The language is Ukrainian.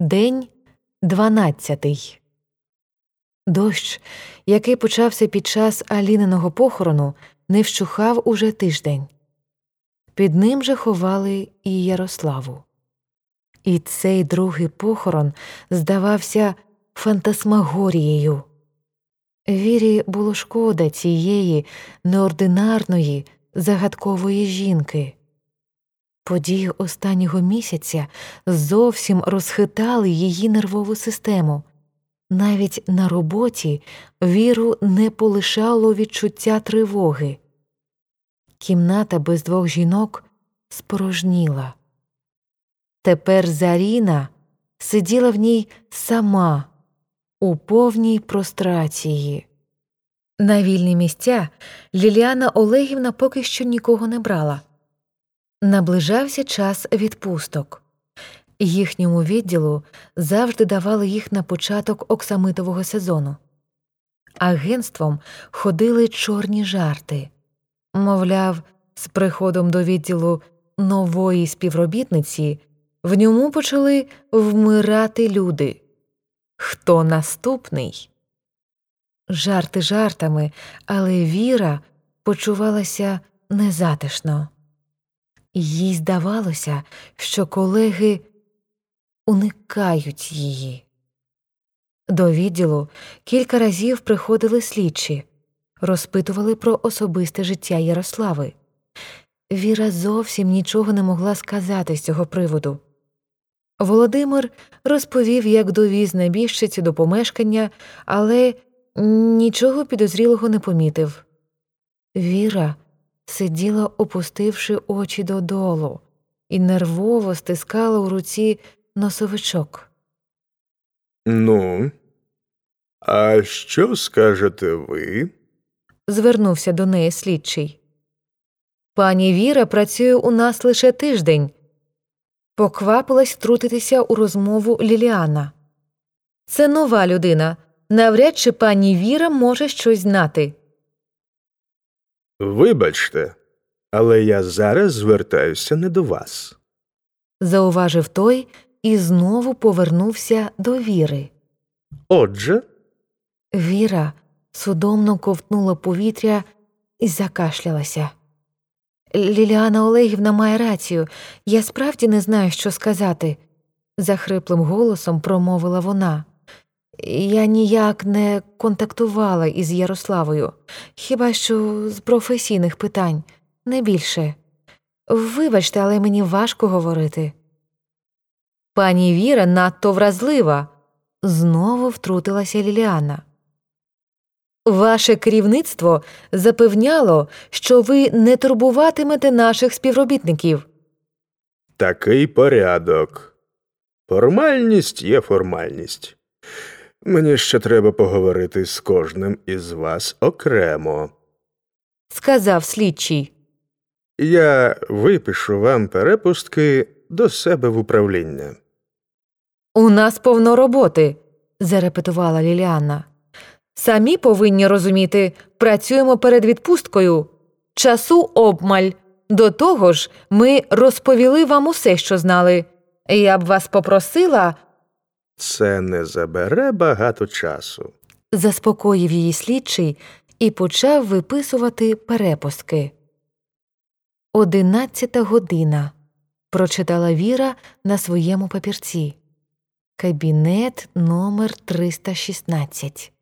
День дванадцятий. Дощ, який почався під час Аліниного похорону, не вщухав уже тиждень. Під ним же ховали і Ярославу. І цей другий похорон здавався фантасмагорією. Вірі було шкода цієї неординарної, загадкової жінки. Події останнього місяця зовсім розхитали її нервову систему. Навіть на роботі віру не полишало відчуття тривоги. Кімната без двох жінок спорожніла. Тепер Заріна сиділа в ній сама у повній прострації. На вільні місця Ліліана Олегівна поки що нікого не брала. Наближався час відпусток. Їхньому відділу завжди давали їх на початок оксамитового сезону. Агентством ходили чорні жарти. Мовляв, з приходом до відділу нової співробітниці в ньому почали вмирати люди. Хто наступний? Жарти жартами, але Віра почувалася незатишно. Їй здавалося, що колеги уникають її. До відділу кілька разів приходили слідчі, розпитували про особисте життя Ярослави. Віра зовсім нічого не могла сказати з цього приводу. Володимир розповів, як довіз небіжчиці до помешкання, але нічого підозрілого не помітив. Віра сиділа, опустивши очі додолу, і нервово стискала у руці носовичок. Ну, а що скажете ви? Звернувся до неї слідчий. Пані Віра працює у нас лише тиждень. Поквапилась втрутитися у розмову Ліліана. Це нова людина. Навряд чи пані Віра може щось знати. Вибачте, але я зараз звертаюся не до вас. зауважив той і знову повернувся до Віри. Отже, Віра судомно ковтнула повітря і закашлялася. Ліліана Олегівна має рацію, я справді не знаю, що сказати, захриплим голосом промовила вона. Я ніяк не контактувала із Ярославою, хіба що з професійних питань, не більше. Вибачте, але мені важко говорити. Пані Віра надто вразлива, знову втрутилася Ліліана. Ваше керівництво запевняло, що ви не турбуватимете наших співробітників. такий порядок. Формальність є формальність. Мені ще треба поговорити з кожним із вас окремо. сказав слідчий. Я випишу вам перепустки до себе в управління. У нас повно роботи, зарепетувала Ліліана. Самі повинні розуміти, працюємо перед відпусткою. Часу обмаль. До того ж, ми розповіли вам усе, що знали. Я б вас попросила, Це не забере багато часу. заспокоїв її слідчий і почав виписувати перепустки. Одинадцята година. прочитала Віра на своєму папірці. Кабінет номер 316.